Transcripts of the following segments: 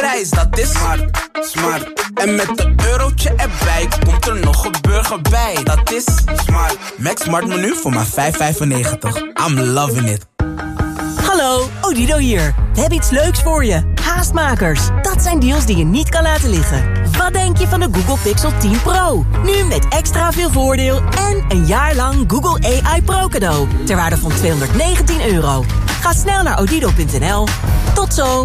Dat is smart, smart. En met een eurotje erbij komt er nog een burger bij. Dat is smart. Max Smart menu voor maar 5,95. I'm loving it. Hallo, Odido hier. We hebben iets leuks voor je. Haastmakers. Dat zijn deals die je niet kan laten liggen. Wat denk je van de Google Pixel 10 Pro? Nu met extra veel voordeel en een jaar lang Google AI Pro cadeau. Ter waarde van 219 euro. Ga snel naar odido.nl. Tot zo.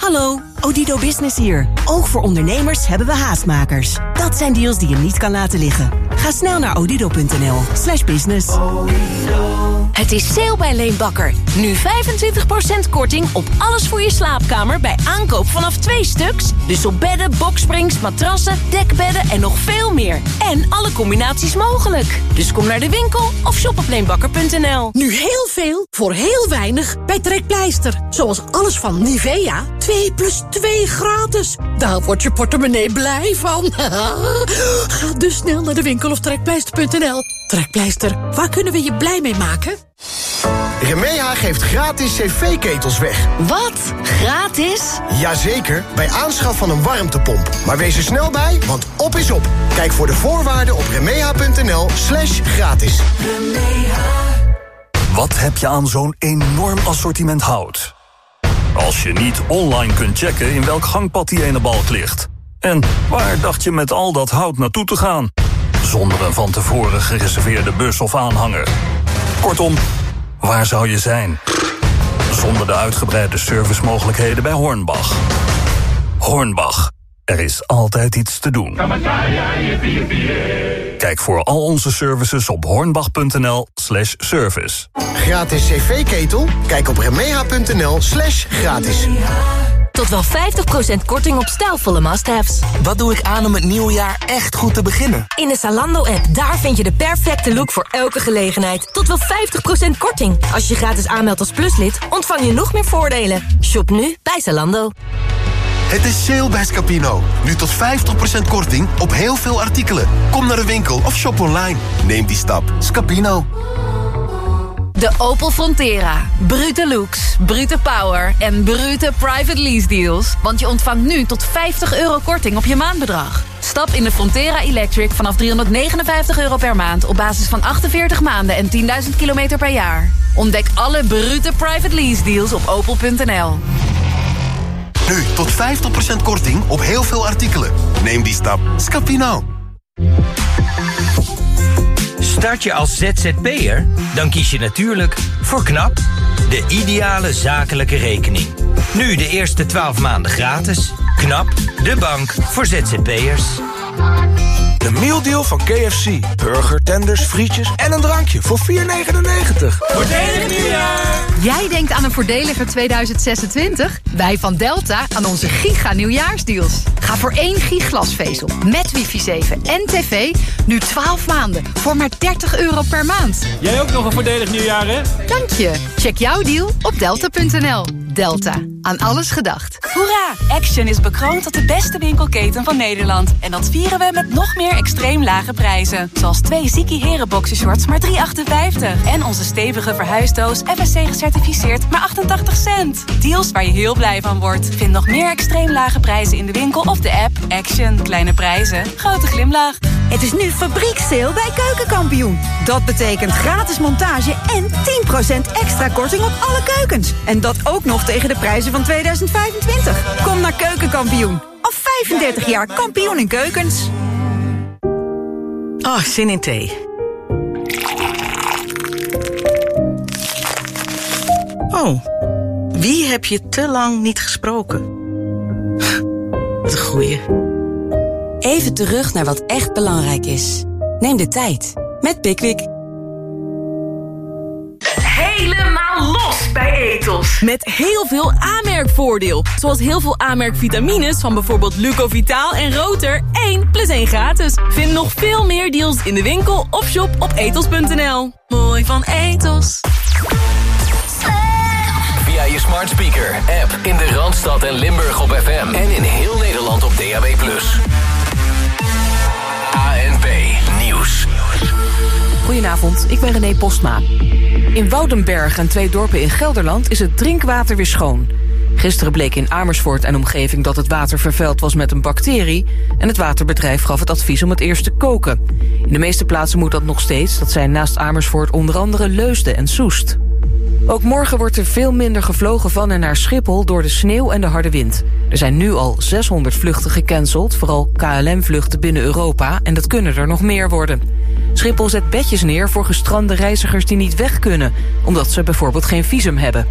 Hallo, Odido Business hier. Ook voor ondernemers hebben we haastmakers. Dat zijn deals die je niet kan laten liggen. Ga snel naar odido.nl slash business. Het is sale bij Leenbakker. Nu 25% korting op alles voor je slaapkamer bij aankoop vanaf twee stuks. Dus op bedden, boksprings, matrassen, dekbedden en nog veel meer. En alle combinaties mogelijk. Dus kom naar de winkel of shop op leenbakker.nl. Nu heel veel voor heel weinig bij Trekpleister. Zoals alles van Nivea. 2 plus 2 gratis. Daar wordt je portemonnee blij van. Ga dus snel naar de winkel of trekpleister.nl. Trekpleister, waar kunnen we je blij mee maken? Remeha geeft gratis cv-ketels weg. Wat? Gratis? Jazeker, bij aanschaf van een warmtepomp. Maar wees er snel bij, want op is op. Kijk voor de voorwaarden op remeha.nl slash gratis. Wat heb je aan zo'n enorm assortiment hout? Als je niet online kunt checken in welk gangpad die ene balk ligt. En waar dacht je met al dat hout naartoe te gaan? Zonder een van tevoren gereserveerde bus of aanhanger. Kortom, waar zou je zijn? Zonder de uitgebreide servicemogelijkheden bij Hornbach. Hornbach, er is altijd iets te doen. Kijk voor al onze services op hornbach.nl slash service. Gratis cv-ketel? Kijk op remeha.nl slash gratis. Tot wel 50% korting op stijlvolle must-haves. Wat doe ik aan om het nieuwe jaar echt goed te beginnen? In de Zalando-app, daar vind je de perfecte look voor elke gelegenheid. Tot wel 50% korting. Als je gratis aanmeldt als pluslid, ontvang je nog meer voordelen. Shop nu bij Zalando. Het is sale bij Scapino. Nu tot 50% korting op heel veel artikelen. Kom naar de winkel of shop online. Neem die stap. Scapino. De Opel Frontera. Brute looks, brute power en brute private lease deals. Want je ontvangt nu tot 50 euro korting op je maandbedrag. Stap in de Frontera Electric vanaf 359 euro per maand... op basis van 48 maanden en 10.000 kilometer per jaar. Ontdek alle brute private lease deals op opel.nl. Nu tot 50% korting op heel veel artikelen. Neem die stap. Scapino. Start je als ZZP'er? Dan kies je natuurlijk voor KNAP, de ideale zakelijke rekening. Nu de eerste 12 maanden gratis. KNAP, de bank voor ZZP'ers. De mealdeal van KFC. Burger, tenders, frietjes en een drankje voor 4,99. Voordelig nieuwjaar! Jij denkt aan een voordeliger 2026? Wij van Delta aan onze giga nieuwjaarsdeals. Ga voor één giglasvezel met wifi 7 en tv nu 12 maanden voor maar 30 euro per maand. Jij ook nog een voordelig nieuwjaar, hè? Dank je. Check jouw deal op delta.nl. Delta. Aan alles gedacht. Hoera! Action is bekroond tot de beste winkelketen van Nederland. En dat vieren we met nog meer extreem lage prijzen. Zoals twee Ziki Heren boxershorts maar 3,58. En onze stevige verhuisdoos FSC gecertificeerd maar 88 cent. Deals waar je heel blij van wordt. Vind nog meer extreem lage prijzen in de winkel of de app. Action. Kleine prijzen. Grote glimlach. Het is nu fabrieksteel bij Keukenkampioen. Dat betekent gratis montage en 10% extra korting op alle keukens. En dat ook nog tegen de prijzen van 2025. Kom naar Keukenkampioen. Al 35 jaar kampioen in keukens. Oh, zin in thee. Oh, wie heb je te lang niet gesproken? te groeien. Even terug naar wat echt belangrijk is. Neem de tijd met Pickwick. Helemaal los bij Etos. Met heel veel aanmerkvoordeel. Zoals heel veel aanmerkvitamines van bijvoorbeeld Lucovitaal en Roter. 1 plus 1 gratis. Vind nog veel meer deals in de winkel of shop op etos.nl. Mooi van Etos. Via je smart speaker, app in de Randstad en Limburg op FM. En in heel Nederland op DAB+. ANP Nieuws. Goedenavond, ik ben René Postma. In Woudenberg en twee dorpen in Gelderland is het drinkwater weer schoon. Gisteren bleek in Amersfoort en omgeving dat het water vervuild was met een bacterie... en het waterbedrijf gaf het advies om het eerst te koken. In de meeste plaatsen moet dat nog steeds. Dat zijn naast Amersfoort onder andere Leusden en Soest. Ook morgen wordt er veel minder gevlogen van en naar Schiphol door de sneeuw en de harde wind. Er zijn nu al 600 vluchten gecanceld, vooral KLM-vluchten binnen Europa... en dat kunnen er nog meer worden. Schiphol zet bedjes neer voor gestrande reizigers die niet weg kunnen... omdat ze bijvoorbeeld geen visum hebben.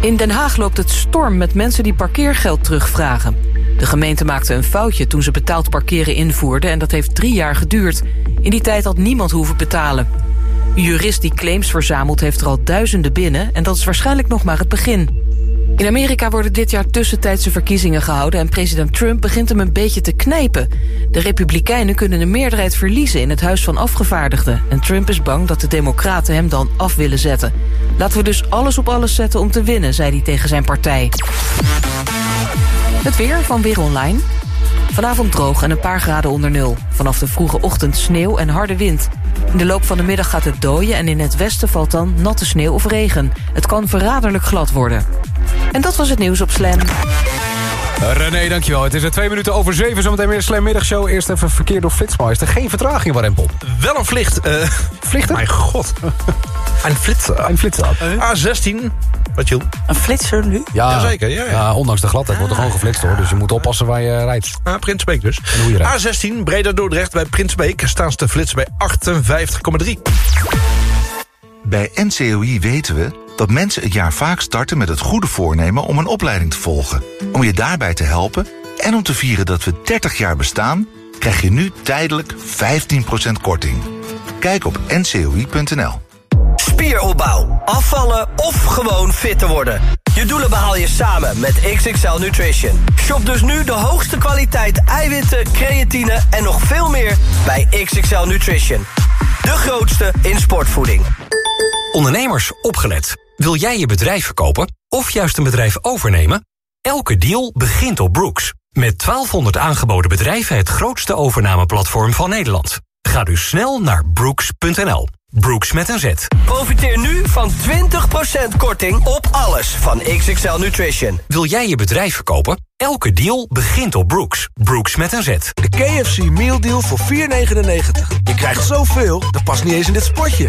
In Den Haag loopt het storm met mensen die parkeergeld terugvragen. De gemeente maakte een foutje toen ze betaald parkeren invoerde... en dat heeft drie jaar geduurd. In die tijd had niemand hoeven betalen. Jurist die claims verzamelt heeft er al duizenden binnen... en dat is waarschijnlijk nog maar het begin. In Amerika worden dit jaar tussentijdse verkiezingen gehouden... en president Trump begint hem een beetje te knijpen. De Republikeinen kunnen de meerderheid verliezen in het Huis van Afgevaardigden... en Trump is bang dat de Democraten hem dan af willen zetten. Laten we dus alles op alles zetten om te winnen, zei hij tegen zijn partij. Het weer van Weer Online. Vanavond droog en een paar graden onder nul. Vanaf de vroege ochtend sneeuw en harde wind. In de loop van de middag gaat het dooien en in het westen valt dan natte sneeuw of regen. Het kan verraderlijk glad worden. En dat was het nieuws op Slam. René, dankjewel. Het is er twee minuten over zeven. Zometeen weer een Slam middagshow. Eerst even verkeer door Flitsmeister. Geen vertraging, Warempel. Wel een vlicht. Uh, Vlichter? Mijn god. Een flitser. Een flitser. A16. Wat je Een flitser nu? Ja, Jazeker, ja, ja. ondanks de gladheid wordt er gewoon geflitst hoor. Dus je moet oppassen waar je rijdt. Ah, Prinsbeek dus. En hoe je rijdt. A16, Breda Dordrecht bij Prinsbeek... staan ze te flitsen bij 58,3. Bij NCOI weten we dat mensen het jaar vaak starten met het goede voornemen om een opleiding te volgen. Om je daarbij te helpen en om te vieren dat we 30 jaar bestaan, krijg je nu tijdelijk 15% korting. Kijk op ncoi.nl. Spieropbouw, afvallen of gewoon fit te worden. Je doelen behaal je samen met XXL Nutrition. Shop dus nu de hoogste kwaliteit eiwitten, creatine en nog veel meer bij XXL Nutrition. De grootste in sportvoeding. Ondernemers, opgelet. Wil jij je bedrijf verkopen of juist een bedrijf overnemen? Elke deal begint op Brooks. Met 1200 aangeboden bedrijven het grootste overnameplatform van Nederland. Ga dus snel naar brooks.nl. Brooks met een Z. Profiteer nu van 20% korting op alles van XXL Nutrition. Wil jij je bedrijf verkopen? Elke deal begint op Brooks. Brooks met een Z. De KFC Meal Deal voor 4,99. Je krijgt zoveel, dat past niet eens in dit spotje.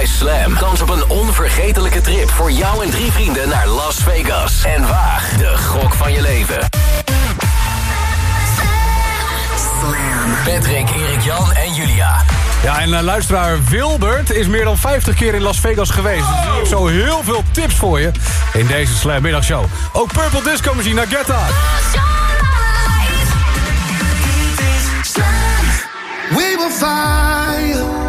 Bij Slam kans op een onvergetelijke trip voor jou en drie vrienden naar Las Vegas. En waag de gok van je leven. Patrick, Erik Jan en Julia. Ja, en eh, luisteraar Wilbert is meer dan 50 keer in Las Vegas geweest. Dus die heeft zo heel veel tips voor je in deze Slam middagshow. Ook Purple Disco Machine naar Get Out. We will fire,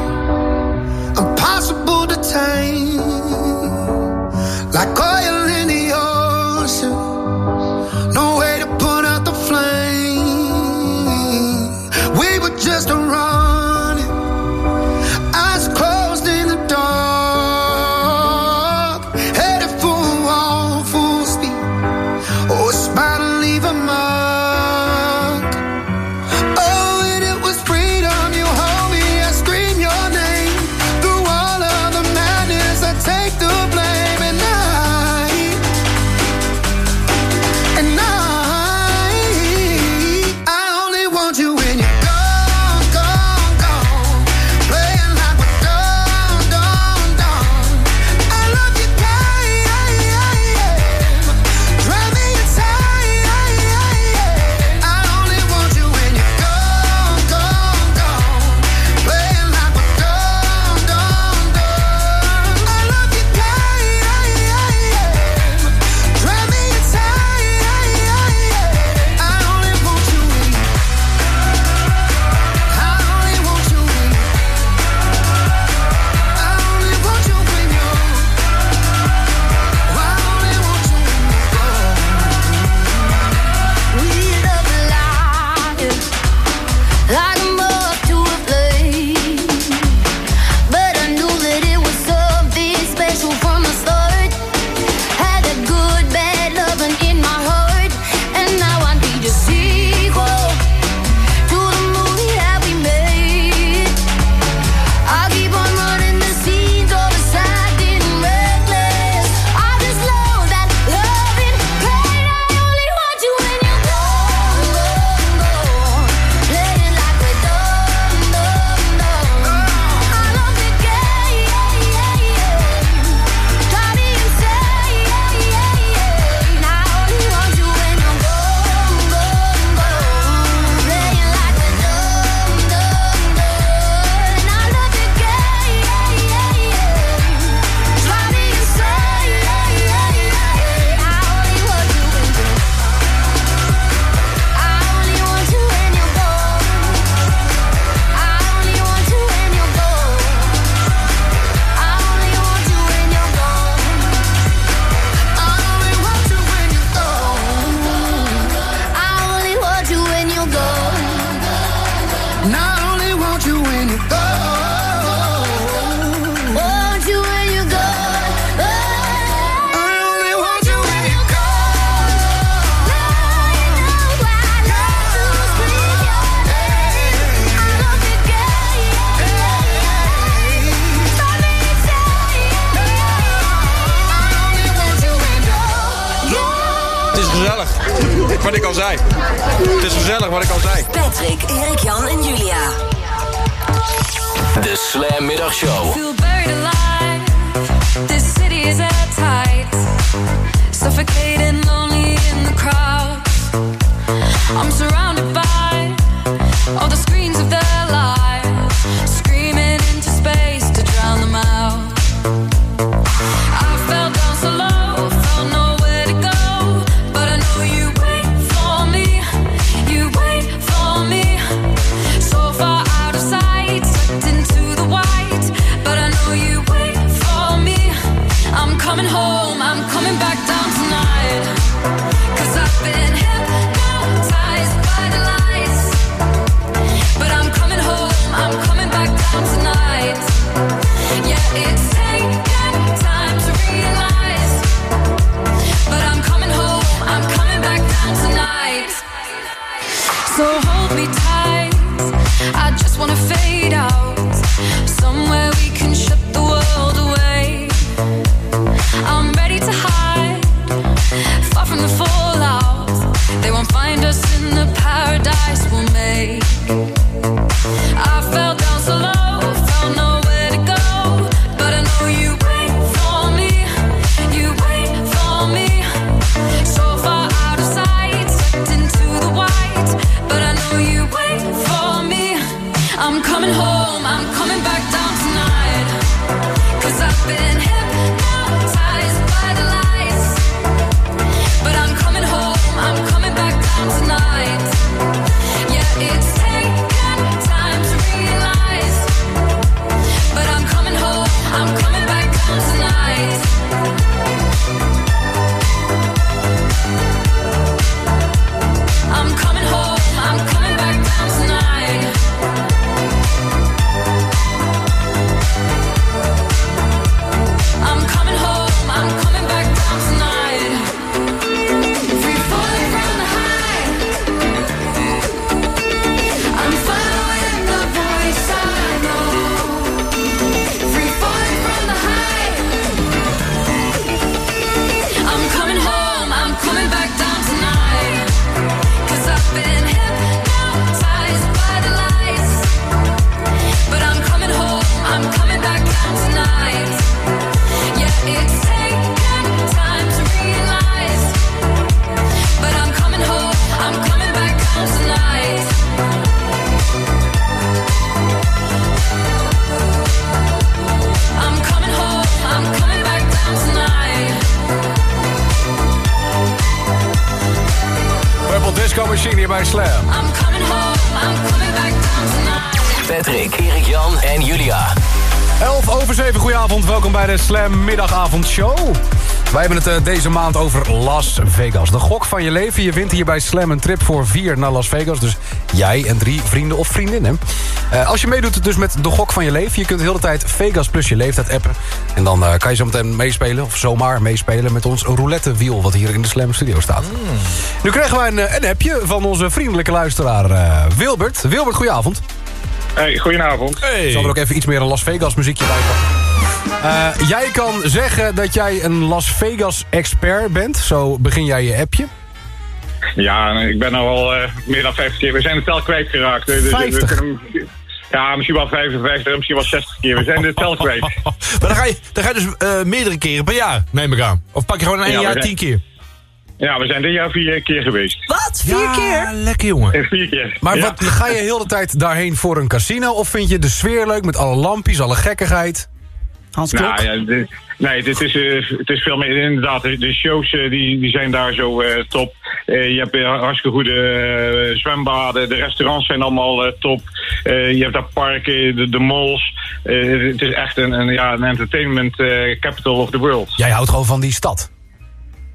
Middagavondshow. Wij hebben het eh, deze maand over Las Vegas. De gok van je leven. Je wint hier bij Slam een trip voor vier naar Las Vegas. Dus jij en drie vrienden of vriendinnen. Eh, als je meedoet dus met de gok van je leven... je kunt de hele tijd Vegas plus je leeftijd appen. En dan eh, kan je zo meteen meespelen, of zomaar meespelen... met ons roulettewiel wat hier in de Slam studio staat. Nu krijgen wij een, een appje van onze vriendelijke luisteraar Wilbert. Wilbert, goedenavond. Hey, goedenavond. Ik zal er ook even iets meer een Las Vegas muziekje bij pakken. Eh, jij kan zeggen dat jij een Las Vegas expert bent. Zo begin jij je appje. Ja, ik ben nou al eh, meer dan 50 keer. We zijn het tel kwijtgeraakt. Dus, we 50? kunnen hem- ja, misschien wel 55, misschien wel 60 keer. We zijn het tel kwijt. Maar dan ga je, dan ga je dus eh, meerdere keren per jaar, neem ik aan. Of pak je gewoon één Ja, jaar zijn- tien keer. Ja, we zijn dit jaar vier keer geweest. Wat? Vier keer? lekker jongen. Eh, Vier keer. Maar Ja. wat, ga je heel de tijd daarheen voor een casino? Of vind je de sfeer leuk met alle lampjes, alle gekkigheid? Hans Nou ja, dit- nee, dit is, eh, het is veel meer inderdaad. De shows eh, die, die zijn daar zo eh, top. Eh, je hebt hartstikke goede zwembaden. De restaurants zijn allemaal top. Eh, je hebt daar parken, de, de malls. Het is echt een, een, ja, een entertainment capital of the world. Jij houdt gewoon van die stad.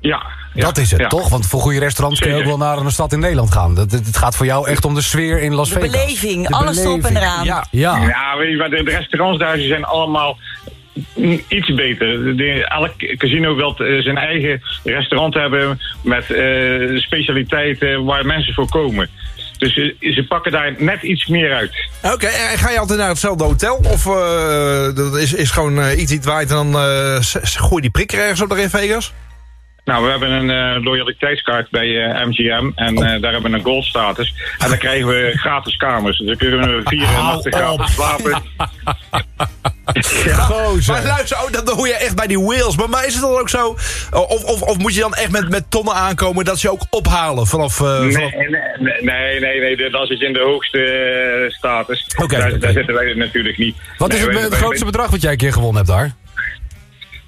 Ja. dat is het, ja. toch? Want voor goede restaurants kun je ook wel naar een stad in Nederland gaan. Dat, het gaat voor jou echt om de sfeer in Las De Vegas. beleving, De alles erop en beleving. eraan. Ja. ja. Ja, weet je, maar de, de restaurants daar zijn allemaal iets beter. De, elk casino wil eh, zijn eigen restaurant hebben met eh, specialiteiten waar mensen voor komen. Dus eh, ze pakken daar net iets meer uit. Oké, en ga je altijd naar hetzelfde hotel? Of dat is, is gewoon iets iets waait en dan gooi je die prik er ergens op daar in Vegas? Nou, we hebben een loyaliteitskaart bij MGM en eh, daar hebben we een gold status. En dan krijgen we gratis kamers. Dus dan kunnen we vier nachten gratis slapen. Gozer. Maar luister, oh, dat hoor je echt bij die whales. Maar, maar is het dan ook zo... Of, of, of moet je dan echt met, met tonnen aankomen dat ze ook ophalen vanaf... eh, Nee, vanaf- nee, nee, nee, nee, nee, dan zit je in de hoogste eh, status. Oké, daar, daar zitten wij natuurlijk niet. Wat is het, wij- het wij- grootste bedrag wat jij een keer gewonnen hebt daar?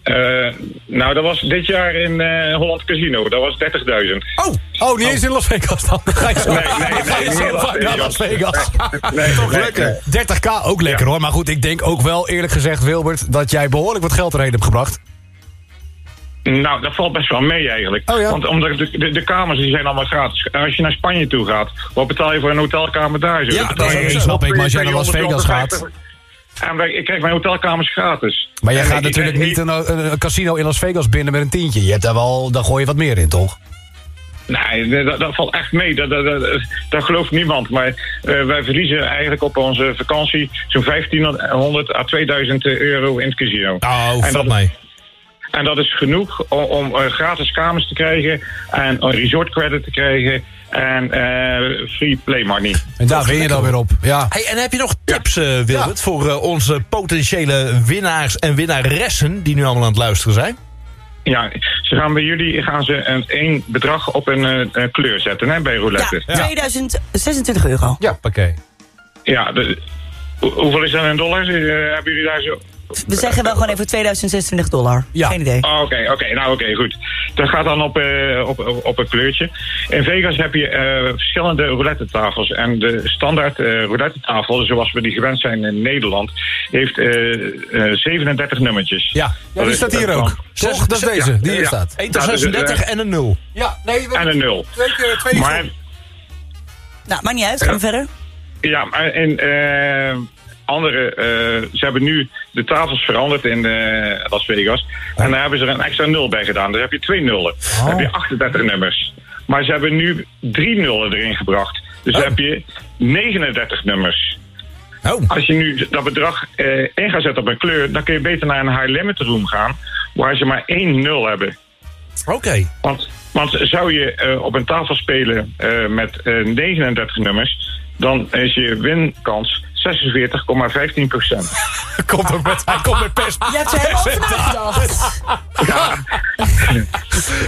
Eh, nou, dat was dit jaar in eh, Holland Casino. Dat was 30.000. Oh, oh, niet eens in Las Vegas dan. Dan ga je zo, Nee, nee, nee, je Las Las Vegas. Nee, Toch nee, lekker. 30k, ook lekker hoor. Maar goed, ik denk ook wel eerlijk gezegd, Wilbert... dat jij behoorlijk wat geld erheen hebt gebracht. Nou, dat valt best wel mee eigenlijk. Oh, Want omdat de, de, de kamers die zijn allemaal gratis. En als je naar Spanje toe gaat, wat betaal je voor een hotelkamer daar? zo? Ja, dat je snap ik, maar als jij naar Las 200, Vegas gaat- 250. En wij, ik krijg mijn hotelkamers gratis. Maar jij En gaat natuurlijk ik- niet een, een, een casino in Las Vegas binnen met een tientje. Je hebt daar wel, daar gooi je wat meer in, toch? Nee, dat, dat valt echt mee. Dat, dat, dat, dat gelooft niemand. Maar eh, wij verliezen eigenlijk op onze vakantie zo'n 1500 à 2000 euro in het casino. Oh, en dat, mee. En dat is genoeg om, om eh, gratis kamers te krijgen en een resort credit te krijgen en eh, free play money. En daar win je dan weer op. Ja. Hey, en heb je nog tips, eh Wilbert, voor eh, onze potentiële winnaars en winnaressen... die nu allemaal aan het luisteren zijn? Ja, ze gaan bij jullie gaan ze een één bedrag op een eh, kleur zetten hè, bij roulette. Ja, 2026 euro. Ja, oké. Ja, de- hoe- hoeveel is dat in dollars? Hebben jullie daar zo... We zeggen wel gewoon even 2026 dollar. Geen idee. Oh, Oké, oké, nou oké, goed. Dat gaat dan op, eh, op, op, een kleurtje. In Vegas heb je eh, verschillende roulette tafels. En de standaard eh roulette tafel, zoals we die gewend zijn in Nederland, heeft eh, eh, 37 nummertjes. Ja, ja die staat hier ook. Toch? Dat is Ja, deze, die hier ja. staat. 1 tot Ja, dus, 36 eh, en een 0. Ja, nee, En een 0. Twee keer, twee Maar Nou, maakt niet uit. Gaan we verder? Ja, maar in eh, andere, eh, ze hebben nu de tafels veranderd in eh, Las Vegas. En daar hebben ze er een extra nul bij gedaan. Daar heb je twee nullen. Dan heb je 38 nummers. Maar ze hebben nu drie nullen erin gebracht. Dus dan heb je 39 nummers. Als je nu dat bedrag eh, in gaat zetten op een kleur, dan kun je beter naar een high limit room gaan, waar ze maar één nul hebben. Oké. Want, want zou je eh, op een tafel spelen met eh, 39 nummers, dan is je winkans 46,15 procent. Komt ook met, hij komt met pest. Je hebt er helemaal nagedacht.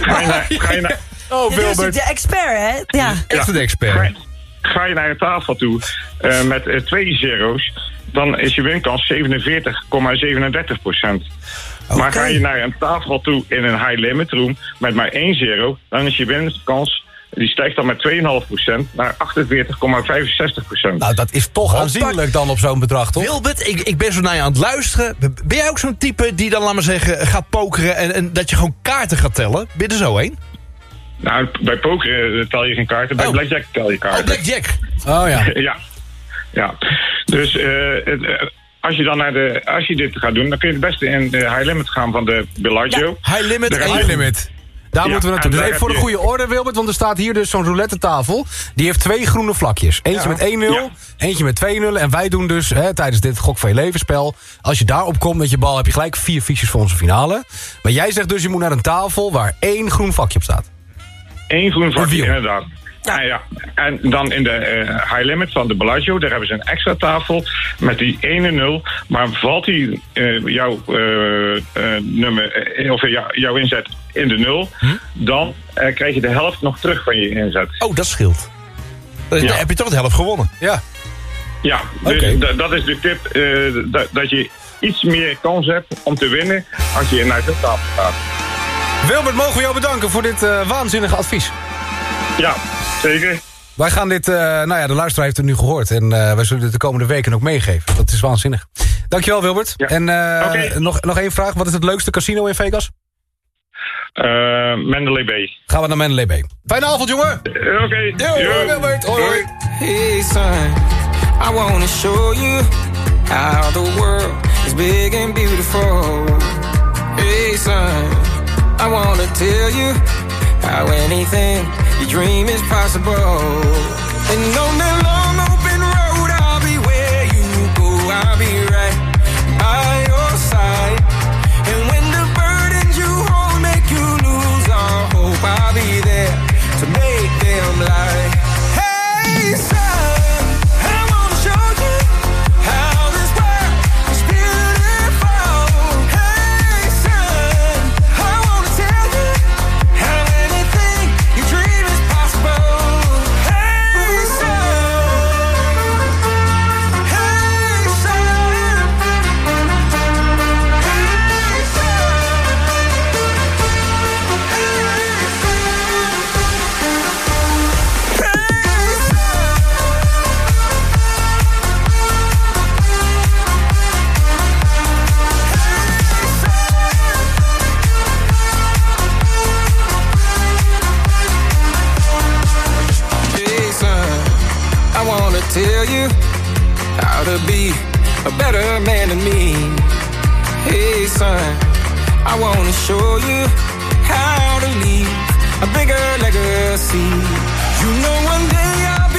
Ga je naar, ga je naar, Oh, Wilbert. de expert, hè? Ja. Echt een ga, expert. je- ga je naar een tafel toe eh, met eh, twee zero's, dan is je winkans 47,37 procent. Maar ga je naar een tafel toe in een high limit room met maar één zero, dan is je winkans, die stijgt dan met 2,5% naar 48,65%. Nou, dat is toch aanzienlijk dan op zo'n bedrag, toch? Wilbert, ik, ik ben zo naar je aan het luisteren. Ben jij ook zo'n type die dan, laat maar zeggen, gaat pokeren... en, en dat je gewoon kaarten gaat tellen? Ben je er zo heen? Nou, bij poker eh, tel je geen kaarten, bij Oh. blackjack tel je kaarten. Oh, Blackjack. Oh ja. ja. ja. Dus eh, eh, als je dan naar de, als je dit gaat doen, dan kun je het beste in de high limit gaan van de Bellagio. High limit en High limit. Daar Ja, moeten we naartoe. en Dus even voor de goede orde, Wilbert. Want er staat hier dus zo'n roulette tafel. Die heeft twee groene vlakjes. Eentje Ja. met 1 0 Ja. eentje met 2 0 En wij doen dus hè, tijdens dit gok van je levensspel... als je daarop komt met je bal, heb je gelijk vier fiches voor onze finale. Maar jij zegt dus, je moet naar een tafel waar één groen vakje op staat. Eén groen vakje, inderdaad. Ja. ja. En dan in de eh, high limit van de Bellagio, daar hebben ze een extra tafel met die 1-0. Maar valt die eh, jouw eh, eh, nummer, of jou- jouw inzet in de nul, dan eh, krijg je de helft nog terug van je inzet. Oh, dat scheelt. Dan Ja. heb je toch de helft gewonnen. Ja. Ja, dus dat is de tip, eh, dat, je iets meer kans hebt om te winnen als je naar de tafel gaat. Wilbert, mogen we jou bedanken voor dit eh, waanzinnige advies. Ja, zeker. Wij gaan dit, eh, nou ja, de luisteraar heeft het nu gehoord. En eh, wij zullen dit de komende weken ook meegeven. Dat is waanzinnig. Dankjewel, Wilbert. En eh, nog, nog één vraag. Wat is het leukste casino in Vegas? Eh Mandalay Bay. Gaan we naar Mandalay Bay. Fijne avond, jongen. Eh, Oké. Yo, Yo. Wilbert. Hoi, hoi. Hey son, I wanna show you how the world is big and beautiful. Hey son, I wanna tell you how anything you dream is possible. And on that long open another man to me. Hey, son, I wanna show you how to leave a bigger legacy. You know, one day I'll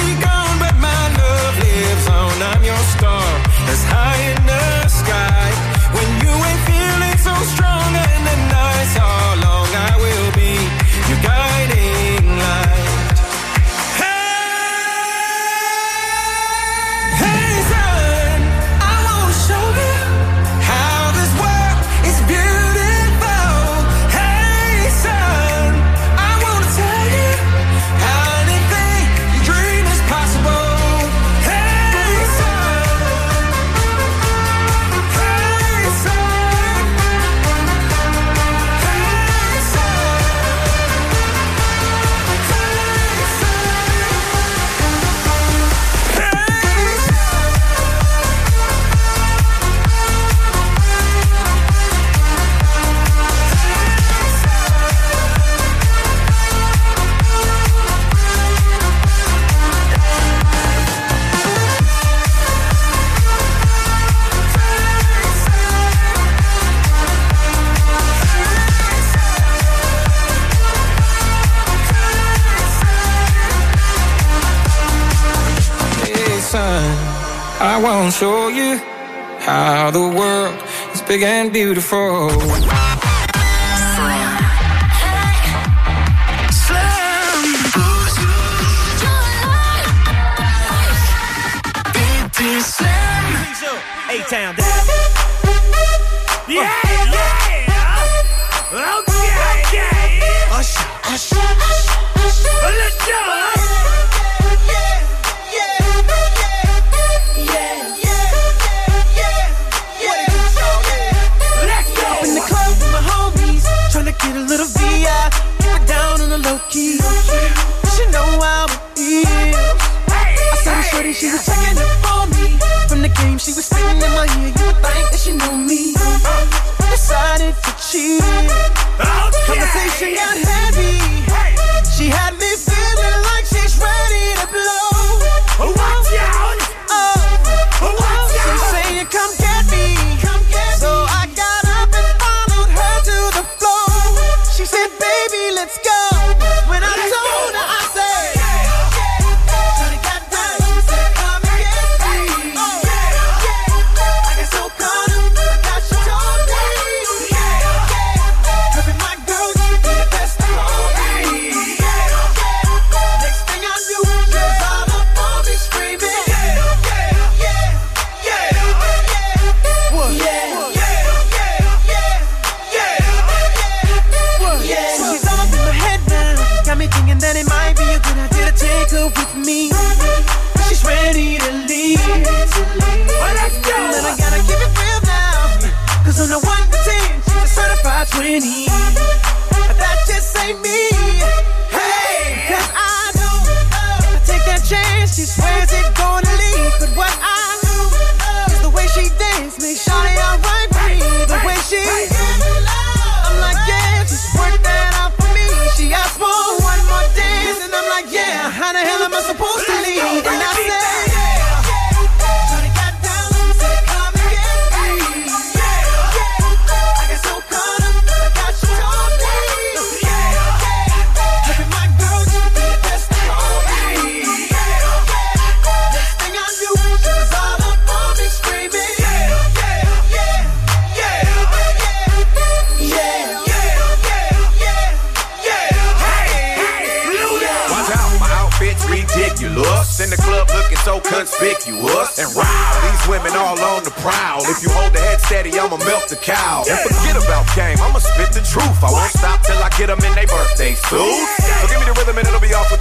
big and beautiful.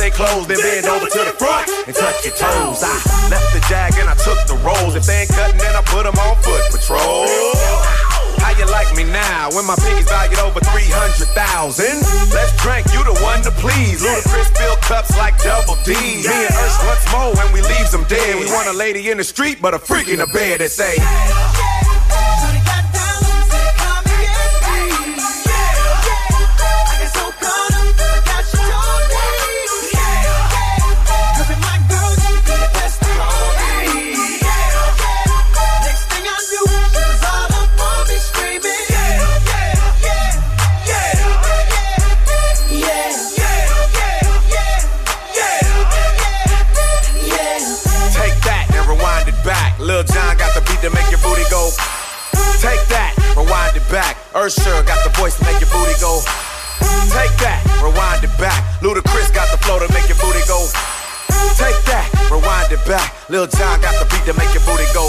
they clothes, then bend over to the front and touch your toes. I left the jag and I took the rolls. If they ain't cutting, then I put them on foot patrol. How you like me now when my pinky's valued over 300,000? Let's drink, you the one to please. Ludacris fill cups like double D's. Me and us, once more when we leave them dead. We want a lady in the street, but a freak in the bed that say, to make your booty go. Take that, rewind it back. Ursher got the voice to make your booty go. Take that, rewind it back. Ludacris got the flow to make your booty go. Take that, rewind it back. Lil Jon got the beat to make your booty go.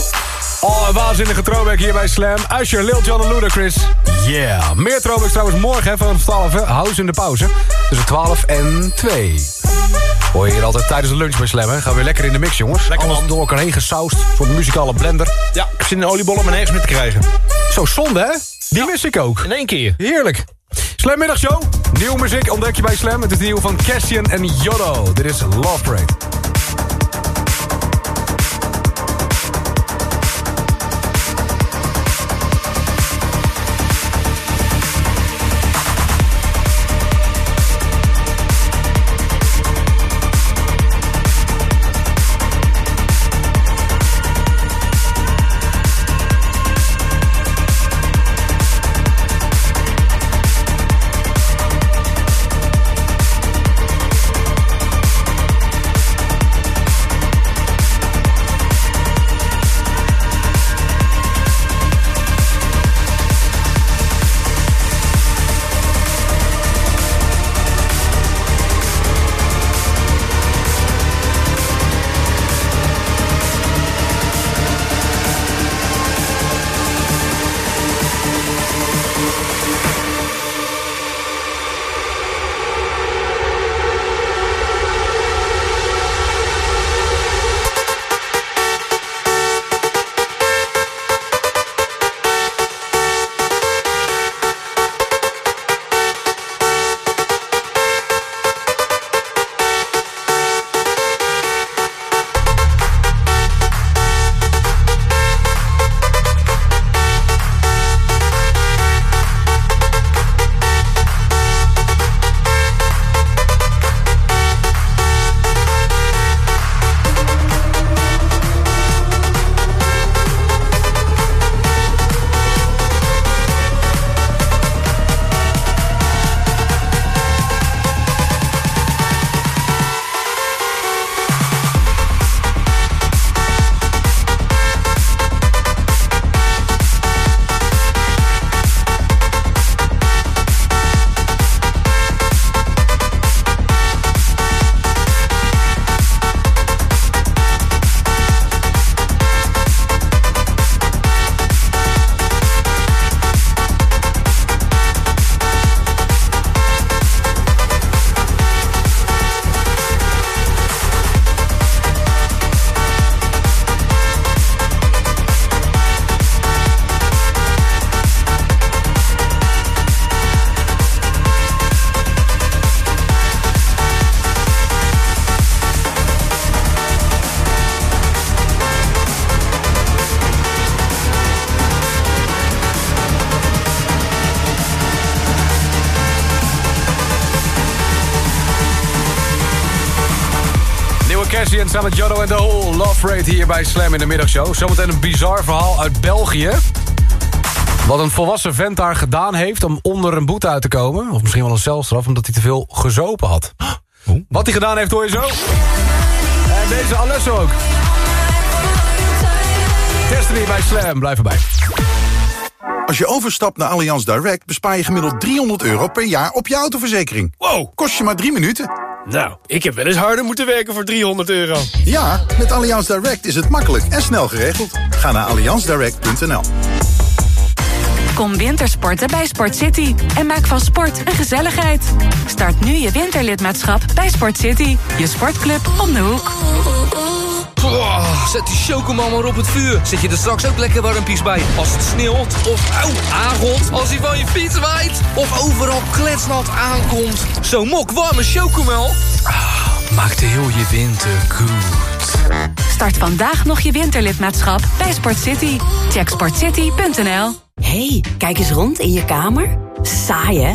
Oh, een waanzinnige throwback hier bij Slam. Usher, Lil Jon en Ludacris. Yeah. Meer throwbacks trouwens morgen van vanaf 12. House in de pauze. Tussen 12 en 2. Hoor je hier altijd tijdens de lunch bij Slam, hè? Gaan we weer lekker in de mix, jongens. Lekker Alles door elkaar heen gesausd. Een soort muzikale blender. Ja, ik zit in oliebollen om er nergens meer te krijgen. Zo zonde, hè? Die mis ik ook. In één keer. Heerlijk. Slam Middagshow. Nieuwe muziek ontdek je bij Slam. Het is nieuw van Cassian en Yoddo. Dit is Love Parade. Samen met Jodo en The Hole. Love Rate hier bij Slam in de middagshow. Zometeen een bizar verhaal uit België. Wat een volwassen vent daar gedaan heeft om onder een boete uit te komen. Of misschien wel een celstraf, omdat hij te veel gezopen had. Wat hij gedaan heeft hoor je zo. En deze Alesso ook. Destiny bij Slam, blijf erbij. Als je overstapt naar Allianz Direct bespaar je gemiddeld 300 euro per jaar op je autoverzekering. Wow! Kost je maar drie minuten. Nou, ik heb wel eens harder moeten werken voor 300 euro. Ja, met Allianz Direct is het makkelijk en snel geregeld. Ga naar allianzdirect.nl Kom wintersporten bij Sport City en maak van sport een gezelligheid. Start nu je winterlidmaatschap bij Sport City, je sportclub om de hoek. Oh, zet die chocomel maar op het vuur. Zet je er straks ook lekker warmpies bij. Als het sneeuwt of auw, aangot. Als hij van je fiets waait. Of overal kletsnat aankomt. Zo'n mok warme chocomel. Ah, maakt heel je winter goed. Start vandaag nog je winterlidmaatschap bij Sport City. Check sportcity.nl hey, kijk eens rond in je kamer. Saai, hè?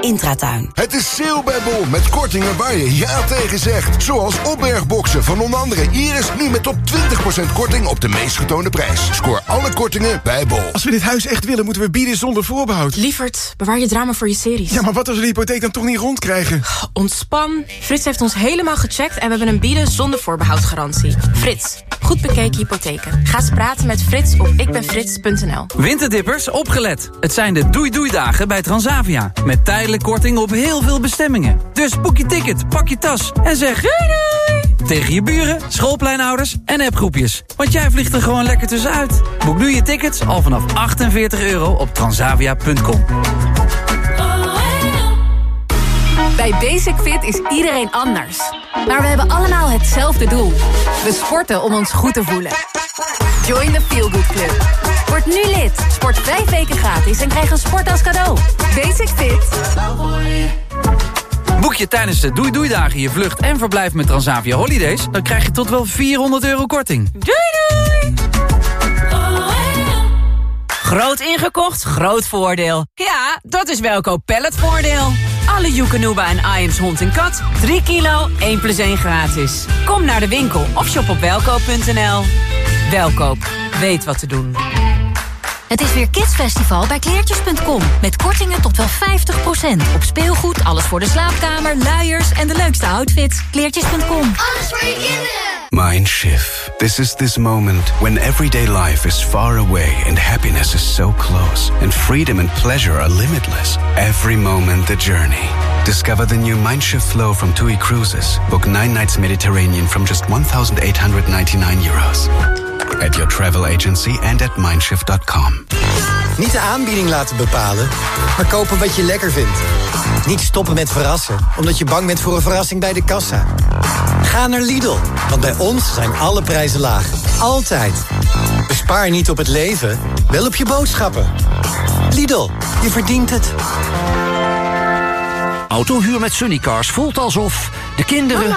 Intratuin. Het is sale bij Bol met kortingen waar je ja tegen zegt. Zoals opbergboxen van onder andere Iris nu met tot 20% korting op de meest getoonde prijs. Scoor alle kortingen bij Bol. Als we dit huis echt willen, moeten we bieden zonder voorbehoud. Lievert, bewaar je drama voor je series. Ja, maar wat als we de hypotheek dan toch niet rondkrijgen? Ontspan. Frits heeft ons helemaal gecheckt en we hebben een bieden zonder voorbehoud garantie. Frits, goed bekeken hypotheken. Ga eens praten met Frits op ikbenfrits.nl. Winterdippers, opgelet. Het zijn de doei-doei-dagen bij Transavia. Met tijdelijk korting op heel veel bestemmingen. Dus boek je ticket, pak je tas en zeg doei doei! Tegen je buren, schoolpleinouders en appgroepjes. Want jij vliegt er gewoon lekker tussenuit. Boek nu je tickets al vanaf 48 euro op transavia.com. Bij Basic Fit is iedereen anders. Maar we hebben allemaal hetzelfde doel. We sporten om ons goed te voelen. Join the Feel Good Club. Word nu lid. Sport vijf weken gratis en krijg een sport als cadeau. Basic Fit. Boek je tijdens de Doei Doei Dagen je vlucht en verblijf met Transavia Holidays... dan krijg je tot wel 400 euro korting. Doei doei! Groot ingekocht, groot voordeel. Ja, dat is Welkoop Palletvoordeel. Alle Joekanuba en Iams hond en kat. 3 kilo, 1 plus 1 gratis. Kom naar de winkel of shop op welkoop.nl. Welkoop, weet wat te doen. Het is weer Kidsfestival bij kleertjes.com. Met kortingen tot wel 50%. Op speelgoed, alles voor de slaapkamer, luiers en de leukste outfits. Kleertjes.com. Alles voor je kinderen. Mindshift. This is this moment when everyday life is far away and happiness is so close, and freedom and pleasure are limitless. Every moment the journey. Discover the new Mindshift flow from TUI Cruises. Book nine nights Mediterranean from just 1,899 euros. At your travel agency and at mindshift.com. Niet de aanbieding laten bepalen, maar kopen wat je lekker vindt. Niet stoppen met verrassen, omdat je bang bent voor een verrassing bij de kassa. Ga naar Lidl, want bij ons zijn alle prijzen laag. Altijd. Bespaar niet op het leven, wel op je boodschappen. Lidl, je verdient het. Autohuur met Sunnycars voelt alsof de kinderen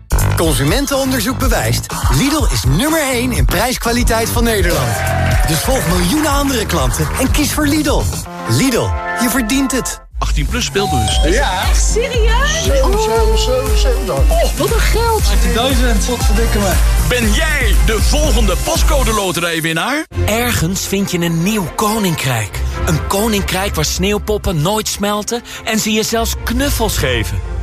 Consumentenonderzoek bewijst. Lidl is nummer 1 in prijskwaliteit van Nederland. Dus volg miljoenen andere klanten en kies voor Lidl. Lidl, je verdient het. 18 plus speelbus. Ja. Echt serieus? 7, 7, 7, 7. Oh, wat een geld. 18.000. Wat verdikken me. Ben jij de volgende pascode loterijwinnaar? Ergens vind je een nieuw koninkrijk. Een koninkrijk waar sneeuwpoppen nooit smelten en ze je zelfs knuffels geven.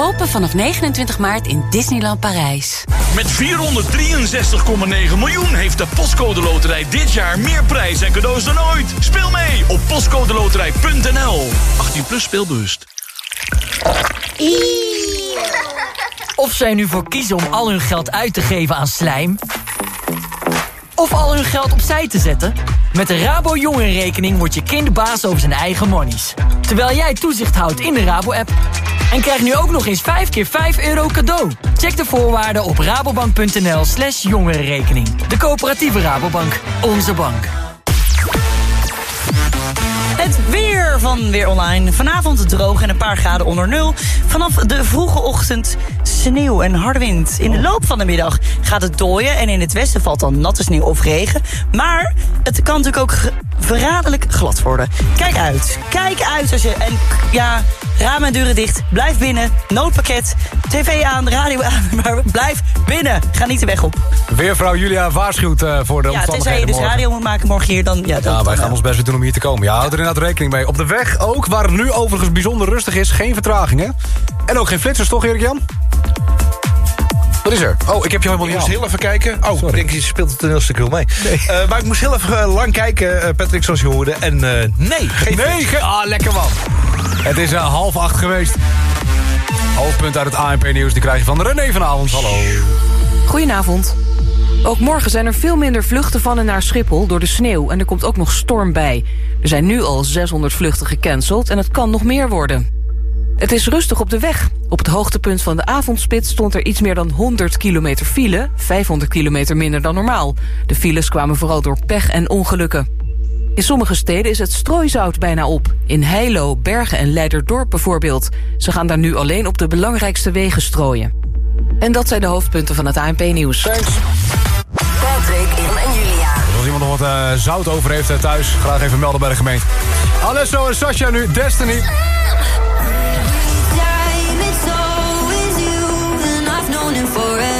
Open vanaf 29 maart in Disneyland Parijs. Met 463,9 miljoen heeft de Postcode Loterij dit jaar meer prijs en cadeaus dan ooit. Speel mee op postcodeloterij.nl. 18 plus speelbewust. Of zij nu voor kiezen om al hun geld uit te geven aan slijm... of al hun geld opzij te zetten... met de Rabo Jongerenrekening wordt je kind baas over zijn eigen monies. Terwijl jij toezicht houdt in de Rabo-app. En krijg nu ook nog eens 5 keer 5 euro cadeau. Check de voorwaarden op rabobank.nl slash jongerenrekening. De coöperatieve Rabobank. Onze bank. Het weer van Weer Online. Vanavond droog en een paar graden onder nul. Vanaf de vroege ochtend sneeuw en harde wind. In de loop van de middag gaat het dooien... en in het westen valt dan natte sneeuw of regen. Maar het kan natuurlijk ook verraderlijk glad worden. Kijk uit. Kijk uit als je... En ja, ramen en deuren dicht. Blijf binnen. Noodpakket. TV aan, radio aan. Maar blijf binnen. Ga niet de weg op. Weervrouw Julia waarschuwt eh, voor de Ja, tenzij je omstandigheden dus morgen. radio moet maken morgen hier... dan ja, Ja, wij dan gaan wel. ons best weer doen om hier te komen. Ja, houd er inderdaad rekening mee. Op de weg ook, waar het nu overigens bijzonder rustig is. Geen vertragingen. En ook geen flitsers, toch Erik-Jan? Wat is er? Oh, ik heb je helemaal Ik niet moest aan. heel even kijken. Oh, ik denk, je speelt het toneelstuk wel mee. Eh, maar ik moest heel even eh, lang kijken, eh, Patrick, zoals je hoorde. En eh, nee, geen Nee, ge- ah, lekker man. Het is half acht geweest. Hoofdpunt uit het ANP-nieuws, die krijg je van René vanavond. Hallo. Goedenavond. Ook morgen zijn er veel minder vluchten van en naar Schiphol door de sneeuw... en er komt ook nog storm bij. Er zijn nu al 600 vluchten gecanceld en het kan nog meer worden. Het is rustig op de weg. Op het hoogtepunt van de avondspits stond er iets meer dan 100 kilometer file... 500 kilometer minder dan normaal. De files kwamen vooral door pech en ongelukken. In sommige steden is het strooizout bijna op. In Heilo, Bergen en Leiderdorp bijvoorbeeld. Ze gaan daar nu alleen op de belangrijkste wegen strooien. En dat zijn de hoofdpunten van het ANP-nieuws. Thanks. Patrick, Im en Julia. Als iemand nog wat eh, zout over heeft eh, thuis, graag even melden bij de gemeente. Alesso en Sasha nu, Destiny. running forever.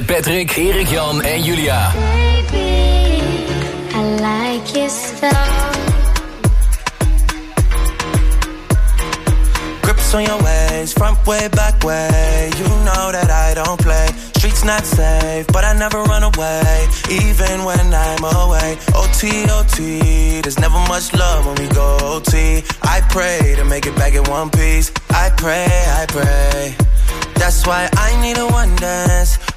Met Patrick, Erik Jan en Julia. Baby, I like your stuff. Grips on your ways, front way, back way. You know that I don't play. Streets not safe, but I never run away, even when I'm away. OT, OT, there's never much love when we go OT. I pray to make it back in one piece. I pray, I pray. That's why I need a one dance.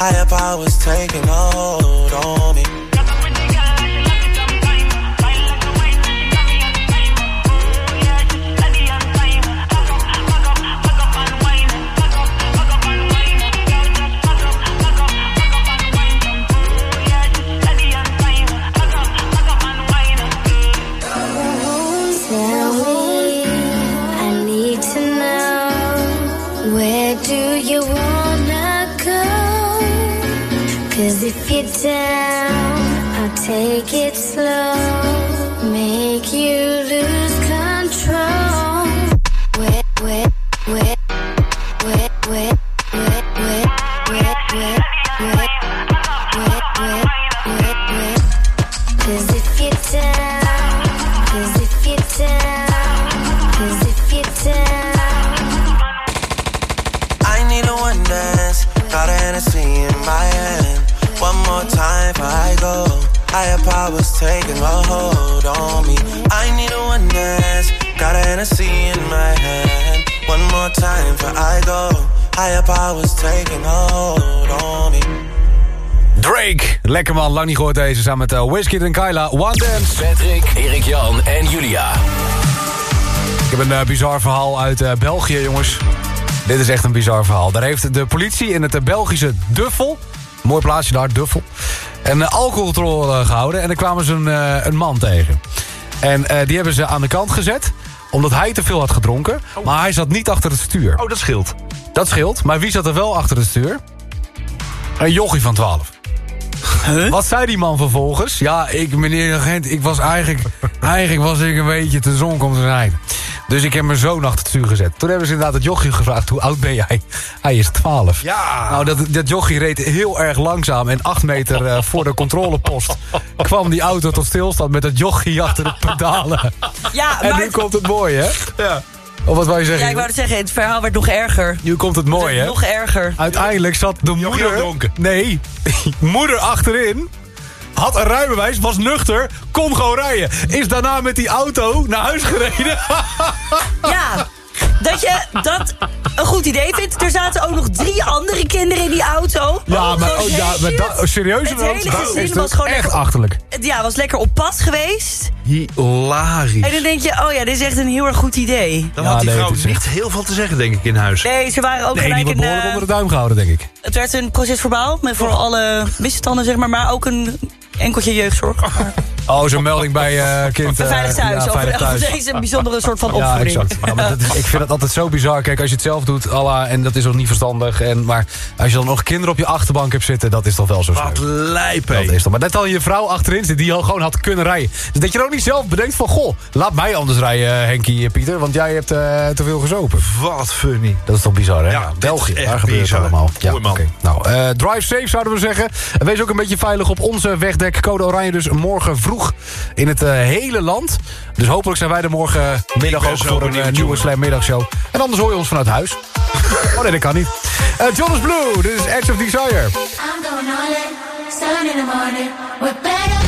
Higher powers taking hold on me. Slow, make you lose control. Cause if you're. I need time taking a hold on me. I need a one dance, got a Hennessy in my hand. One more time before I go. Higher powers taking a hold on me. Drake, lekker man, lang niet gehoord deze, samen met uh, Wizkid en Kyla. One Dance. Patrick, Erik Jan en Julia. Ik heb een eh, bizar verhaal uit eh, België, jongens. Dit is echt een bizar verhaal. Daar heeft de politie in het eh, Belgische Duffel... mooi plaatsje daar, Duffel... een alcoholcontrole gehouden en daar kwamen ze een, eh, een man tegen. En eh, die hebben ze aan de kant gezet... omdat hij te veel had gedronken. Maar hij zat niet achter het stuur. Oh, dat scheelt. Dat scheelt, maar wie zat er wel achter het stuur? Een jochie van 12. Wat zei die man vervolgens? Ja, ik, meneer de agent, ik was eigenlijk... eigenlijk was ik een beetje te zonk om te zijn. Dus ik heb mijn zoon achter het stuur gezet. Toen hebben ze inderdaad het jochie gevraagd, hoe oud ben jij? Hij is 12. Ja. Nou, dat, dat jochie reed heel erg langzaam. En acht meter eh, voor de controlepost kwam die auto tot stilstand... met dat jochie achter de pedalen. Ja, en maar nu komt het mooie, hè? Ja. Of wat wou je zeggen? Ja, ik wou het zeggen, het verhaal werd nog erger. Nu komt het mooi, hè? Nog erger. Uiteindelijk zat de moeder... Nee, moeder achterin. Had een rijbewijs, was nuchter, kon gewoon rijden. Is daarna met die auto naar huis gereden. Ja, dat je dat een goed idee vindt. Er zaten ook nog drie andere kinderen in die auto. Ja, maar, Gewoon oh, ja, maar shit. dat, serieus? Het hele gezin is was gewoon echt lekker- achterlijk. Het- Ja, was lekker op pad geweest. Hilarisch. En dan denk je, oh ja, dit is echt een heel erg goed idee. Dan Ja, had die nee, vrouw niet heel veel te zeggen, denk ik, in huis. Nee, ze waren ook Nee, gelijk een... behoorlijk eh, onder de duim gehouden, denk ik. het werd een proces verbaal, met voor alle misstanden, zeg maar. Maar ook een enkeltje jeugdzorg. Oh, zo'n melding bij eh kind... Een eh, veilig thuis. ja, over, veilig over deze bijzondere soort van Ja, opvoeding. exact. Ja, maar dat is, ik vind het altijd zo bizar. Kijk, als je het zelf doet, Allah, en dat is ook niet verstandig. En, maar als je dan nog kinderen op je achterbank hebt zitten, dat is toch wel zo Wat sneu. lijp, Dat is toch. Maar net al je vrouw achterin zit, die al gewoon had kunnen rijden. Dus dat je er ook niet zelf bedenkt van, goh, laat mij anders rijden, Henkie, eh, Pieter. Want jij hebt eh, te veel gezopen. Wat funny. Dat is toch bizar, hè? Ja, Nou, dit België, is echt daar gebeurt het allemaal. Ja, Mooi man. oké. Nou, eh, drive safe zouden we zeggen. En Wees ook een beetje veilig op onze Code Oranje dus morgen vroeg in het eh, hele land. Dus hopelijk zijn wij er morgenmiddag ben ook voor een eh, nieuwe jongen. Slam middagshow. En anders hoor je ons vanuit huis. oh nee, dat kan niet. Eh Jonas Blue, dit is Edge of Desire. I'm going all in, the morning. We're better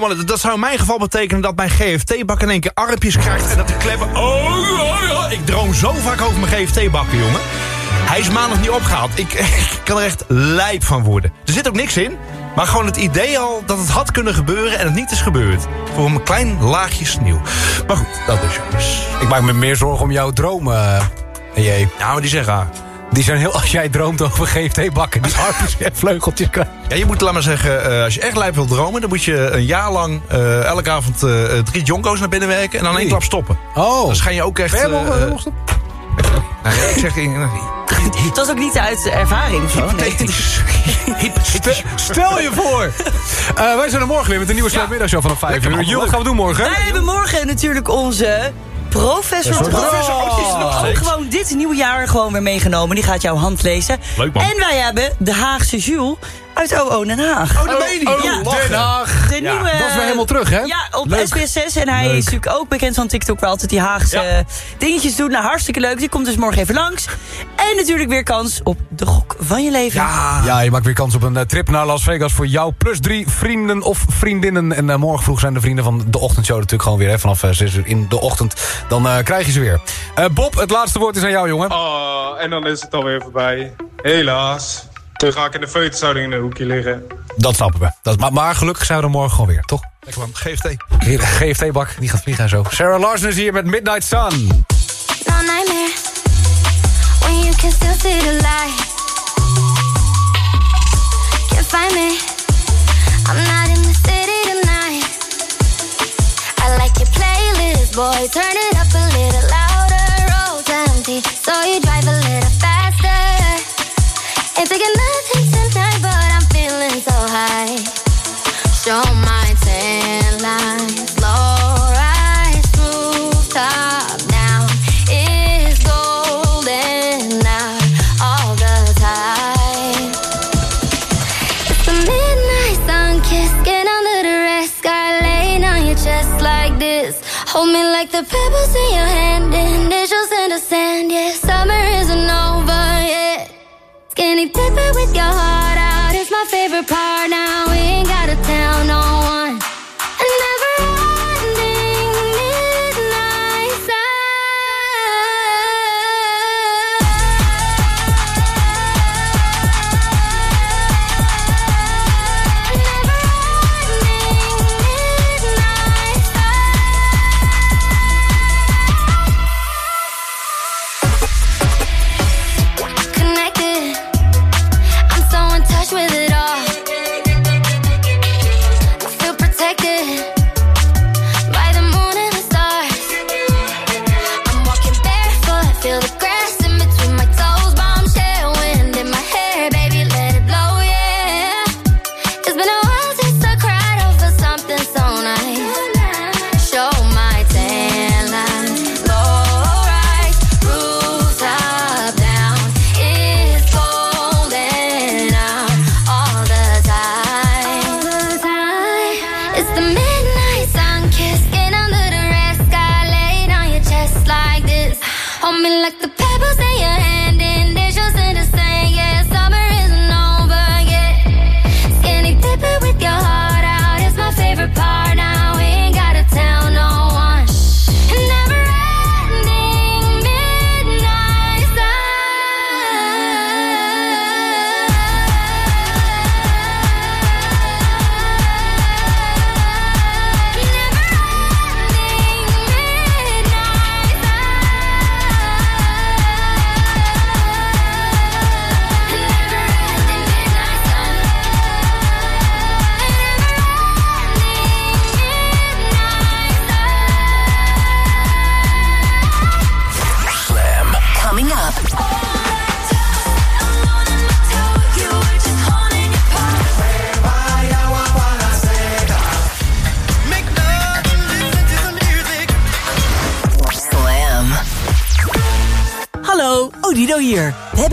Dat zou in mijn geval betekenen dat mijn GFT-bak in één keer armpjes krijgt... en dat de kleppen... Oh, oh, oh. Ik droom zo vaak over mijn GFT-bakken, jongen. Hij is maandag niet opgehaald. Ik, kan er echt lijp van worden. Er zit ook niks in. Maar gewoon het idee al dat het had kunnen gebeuren en het niet is gebeurd. Voor een klein laagje sneeuw. Maar goed, dat is jongens. Ik maak me meer zorgen om jouw dromen, eh, jee. Nou, die raar. Die zijn heel, als jij droomt over GFT-bakken, die hartjes en vleugeltjes krijgen. Ja, je moet, laat maar zeggen, eh, als je echt lijp wil dromen... dan moet je een jaar lang eh, elke avond eh, drie jonko's naar binnen werken... en dan één klap stoppen. Oh. Dan schijn je ook echt... Ben je nog? Nee, ik zeg... Het was ook niet uit ervaring of zo. Nee. Stel, je voor. Eh, wij zijn er morgen weer met een nieuwe Slaapmiddagshow vanaf 5 uur. Wat gaan we doen morgen? Wij hebben morgen natuurlijk onze professor Professor. Oh, die is nog ook gewoon dit nieuwe jaar gewoon weer meegenomen. Die gaat jouw hand lezen. Leuk, man. En wij hebben de Haagse Jules uit OO Den Haag. Oh, dat meen je niet. Ja. Oh, Den Haag. De Ja, nieuwe, dat is weer helemaal terug, hè? Ja, op Leuk. SBS6. En hij Leuk. is natuurlijk ook bekend van TikTok... waar altijd die Haagse dingetjes doet. Nou, hartstikke leuk. Die komt dus morgen even langs. En natuurlijk weer kans op de gok van je leven. Ja, je maakt weer kans op een eh, trip naar Las Vegas voor jou plus drie vrienden of vriendinnen. En eh, morgen vroeg zijn de vrienden van de ochtendshow natuurlijk gewoon weer. Hè, vanaf eh, 6 uur in de ochtend. Dan eh, krijg je ze weer. Eh, Bob, het laatste woord is aan jou, jongen. Oh, en dan is het alweer voorbij. Helaas. Toen ga ik in de feutushouding in een hoekje liggen. Dat snappen we. Dat, maar, maar gelukkig zijn we er morgen gewoon weer, toch? Lekker man, GFT. Hier, GFT-bak, die gaat vliegen en zo. Sarah Larsen is hier met Midnight Sun. No nightmare when you can still see the light. Can't find me. I'm not in the city tonight. I like your playlist, boy. Turn it up a little louder. Roads empty, so you drive a little faster. Nothing tonight, but I'm feeling so high. Show my tan lines, low rise, rooftop is golden out all the time. It's midnight sun kiss, under the laying on your chest like this. Hold me like the pebbles in your hand, initials in the sand. Yeah, summer. Skinny dipping with your heart out is my favorite part. Now we ain't gotta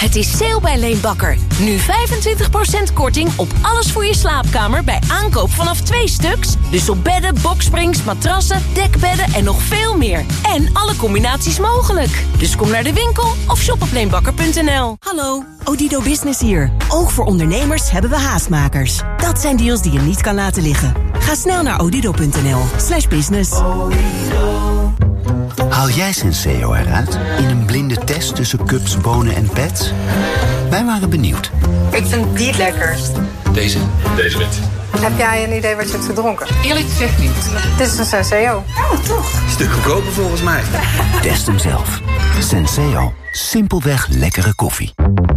Het is sale bij Leenbakker. Nu 25% korting op alles voor je slaapkamer bij aankoop vanaf twee stuks. Dus op bedden, boksprings, matrassen, dekbedden en nog veel meer. En alle combinaties mogelijk. Dus kom naar de winkel of shop op leenbakker.nl. Hallo, Odido Business hier. Ook voor ondernemers hebben we haastmakers. Dat zijn deals die je niet kan laten liggen. Ga snel naar odido.nl slash business. Haal jij Senseo eruit in een blinde test tussen cups, bonen en pets? Wij waren benieuwd. Ik vind die het lekkerst. Deze? Deze wit. Heb jij een idee wat je hebt gedronken? Eerlijk gezegd niet. Dit is een Senseo. Oh, toch? Stuk goedkoper volgens mij. Test hem zelf. Senseo. Simpelweg lekkere koffie.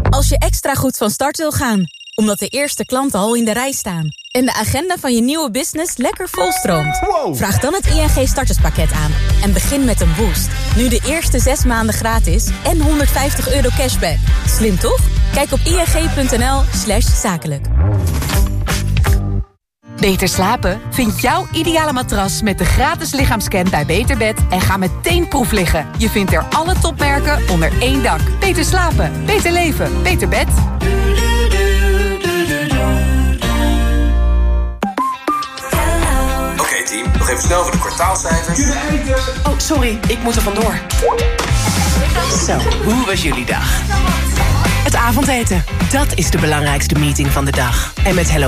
Als je extra goed van start wil gaan, omdat de eerste klanten al in de rij staan... en de agenda van je nieuwe business lekker volstroomt... vraag dan het ING starterspakket aan en begin met een boost. Nu de eerste zes maanden gratis en 150 euro cashback. Slim toch? Kijk op ing.nl slash zakelijk. Beter slapen? Vind jouw ideale matras met de gratis lichaamscan bij Beterbed en ga meteen proef liggen. Je vindt er alle topmerken onder één dak. Beter slapen, beter leven, beter bed. Even snel voor de kwartaalcijfers. Oh, sorry, ik moet er vandoor. Zo, hoe was jullie dag? Het avondeten, dat is de belangrijkste meeting van de dag. En met Hello